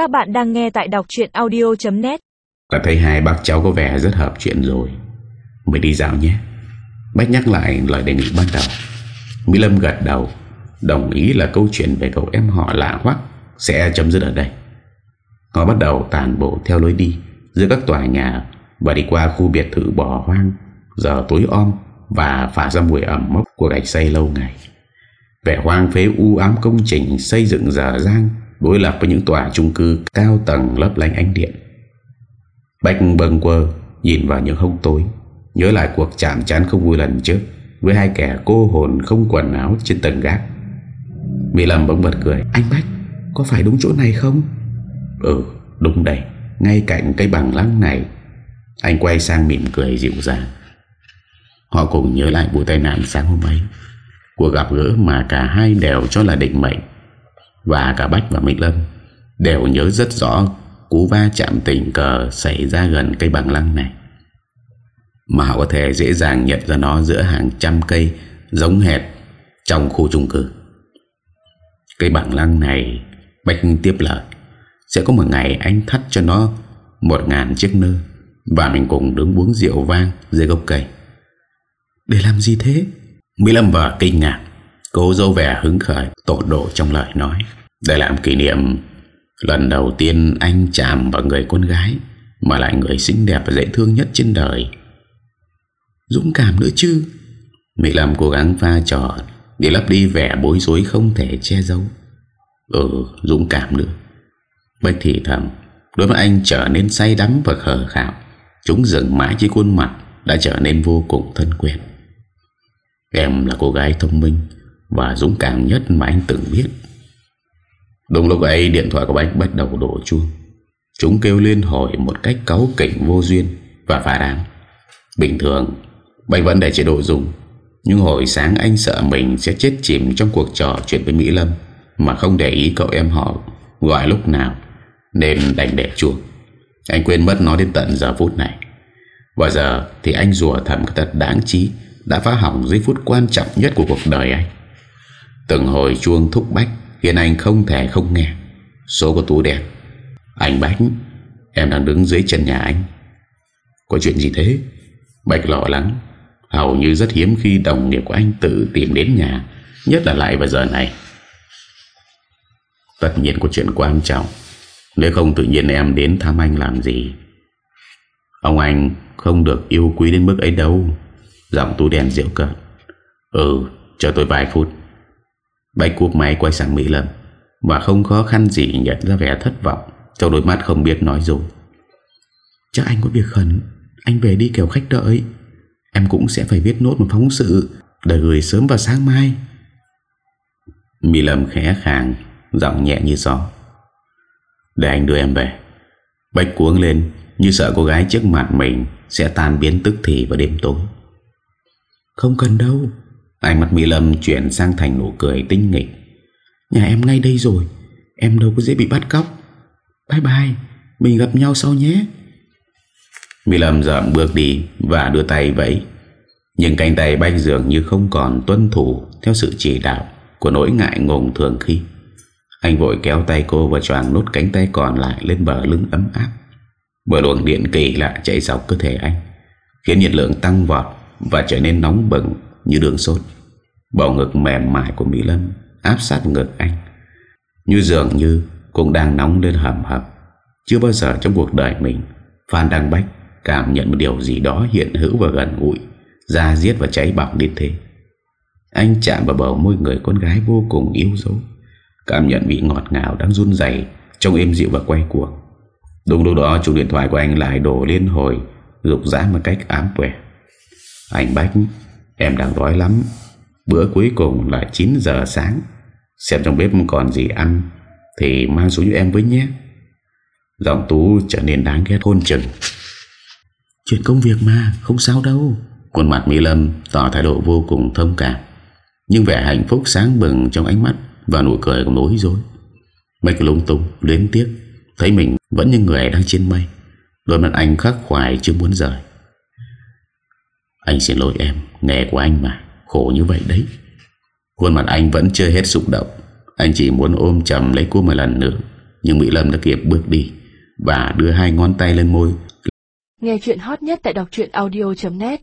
Các bạn đang nghe tại đọc chuyện audio.net Ta thấy hai bác cháu có vẻ rất hợp chuyện rồi. Mình đi dạo nhé. Bách nhắc lại lời đề nghị ban đầu. Mỹ Lâm gật đầu, Đồng ý là câu chuyện về cậu em họ lạ hoắc Sẽ chấm dứt ở đây. Họ bắt đầu tàn bộ theo lối đi Giữa các tòa nhà Và đi qua khu biệt thự bỏ hoang, Giờ tối om Và phả ra mùi ẩm mốc của gạch xây lâu ngày. Vẻ hoang phế u ám công trình Xây dựng dở dang Đối lập với những tòa chung cư Cao tầng lấp lánh ánh điện. Bạch bâng quơ Nhìn vào những hông tối, Nhớ lại cuộc chạm chán không vui lần trước Với hai kẻ cô hồn không quần áo Trên tầng gác. Mỹ Lâm bỗng bật cười. Anh Bách, có phải đúng chỗ này không? Ừ đúng đây, Ngay cạnh cây bằng lăng này. Anh quay sang mỉm cười dịu dàng. Họ cùng nhớ lại vụ tai nạn sáng hôm ấy. Cuộc gặp gỡ mà cả hai đều cho là định mệnh. Và cả Bách và Mỹ Lâm Đều nhớ rất rõ Cú va chạm tình cờ Xảy ra gần cây bằng lăng này. Mà họ có thể dễ dàng nhận ra nó Giữa hàng trăm cây Giống hệt trong khu chung cư. Cây bằng lăng này, Bách tiếp lời, Sẽ có một ngày anh thắt cho nó Một ngàn chiếc nơ Và mình cùng đứng uống rượu vang Dưới gốc cây. Để làm gì thế? Mỹ Lâm vợ kinh ngạc. Cô dâu vẻ hứng khởi, tột độ trong lời nói. Để làm kỷ niệm, Lần đầu tiên anh chạm vào người con gái Mà lại người xinh đẹp và dễ thương nhất trên đời. Dũng cảm nữa chứ? Mỹ Lâm cố gắng pha trò Để lấp đi vẻ bối rối không thể che giấu. Ừ dũng cảm nữa. Bách thì thầm Đối với anh trở nên say đắm và khờ khảo Chúng dừng mãi trên khuôn mặt Đã trở nên vô cùng thân quen. Em là cô gái thông minh và dũng cảm nhất mà anh từng biết. Đúng lúc ấy, điện thoại của anh bắt đầu đổ chuông. Chúng kêu liên hồi một cách cáu kỉnh vô duyên Và phá đáng Bình thường Bạch vẫn để chế độ dùng, Nhưng hồi sáng anh sợ mình sẽ chết chìm Trong cuộc trò chuyện với Mỹ Lâm Mà không để ý cậu em họ Gọi lúc nào, Nên đành để chuông. Anh quên mất nó đến tận giờ phút này. Và giờ thì anh rùa thầm thật đáng trí Đã phá hỏng giây phút quan trọng nhất của cuộc đời anh. Từng hồi chuông thúc bách Khiến anh không thể không nghe. Số của tú đẹp Anh Bách, Em đang đứng dưới chân nhà anh. Có chuyện gì thế? Bạch lo lắng. Hầu như rất hiếm khi đồng nghiệp của anh tự tìm đến nhà, Nhất là lại vào giờ này. Tất nhiên có chuyện quan trọng. Nếu không tự nhiên em đến thăm anh làm gì? Ông anh không được yêu quý đến mức ấy đâu. Giọng tú đèn diễu cợt. Ừ chờ tôi vài phút. Bạch cuộc máy quay sang Mỹ Lâm Và không khó khăn gì nhận ra vẻ thất vọng. Trong đôi mắt không biết nói rồi Chắc anh có việc khẩn, Anh về đi kèo khách đợi. Em cũng sẽ phải viết nốt một phóng sự Để gửi sớm vào sáng mai. Mỹ Lâm khẽ khàng, Giọng nhẹ như gió. Để anh đưa em về. Bạch cuống lên Như sợ cô gái trước mặt mình Sẽ tan biến tức thì vào đêm tối. Không cần đâu Ánh mắt Mỹ Lâm chuyển sang thành nụ cười tinh nghịch. Nhà em ngay đây rồi, Em đâu có dễ bị bắt cóc. Bye bye, Mình gặp nhau sau nhé. Mỹ Lâm dậm bước đi Và đưa tay vẫy. Nhưng cánh tay banh dường như không còn tuân thủ Theo sự chỉ đạo Của nỗi ngại ngùng thường khi. Anh vội kéo tay cô và choàng nốt cánh tay còn lại Lên bờ lưng ấm áp. Bởi luồng điện kỳ lạ chạy dọc cơ thể anh, Khiến nhiệt lượng tăng vọt Và trở nên nóng bừng như đường sốt Bầu ngực mềm mại của Mỹ Lâm áp sát ngực anh. Như dường như cũng đang nóng lên hầm hập. Chưa bao giờ trong cuộc đời mình, Phan Đăng Bách cảm nhận một điều gì đó hiện hữu và gần gũi, da giết và cháy bỏng đến thế. Anh chạm vào bầu môi người con gái vô cùng yếu dấu, Cảm nhận vị ngọt ngào đang run dày Trong êm dịu và quay cuồng. Đúng lúc đó chủ điện thoại của anh lại đổ liên hồi, Rục rã một cách ám quẻ. Anh Bách Em đang đói lắm. Bữa cuối cùng là 9 giờ sáng. Xem trong bếp còn gì ăn Thì mang xuống cho em với nhé. Giọng Tú trở nên đáng ghét hôn chừng. Chuyện công việc mà Không sao đâu. Khuôn mặt Mỹ Lâm tỏ thái độ vô cùng thông cảm. Nhưng vẻ hạnh phúc sáng bừng trong ánh mắt Và nụ cười của nối dối. Mấy lung tung luyến tiếc Thấy mình vẫn như người đang trên mây. Đôi mắt anh khắc khoải chưa muốn rời anh xin lỗi em, Nghề của anh mà, Khổ như vậy đấy. Khuôn mặt anh vẫn chưa hết xúc động. Anh chỉ muốn ôm chầm lấy cô một lần nữa, Nhưng Mỹ Lâm đã kịp bước đi Và đưa hai ngón tay lên môi. Nghe chuyện hot nhất tại đọc audio.net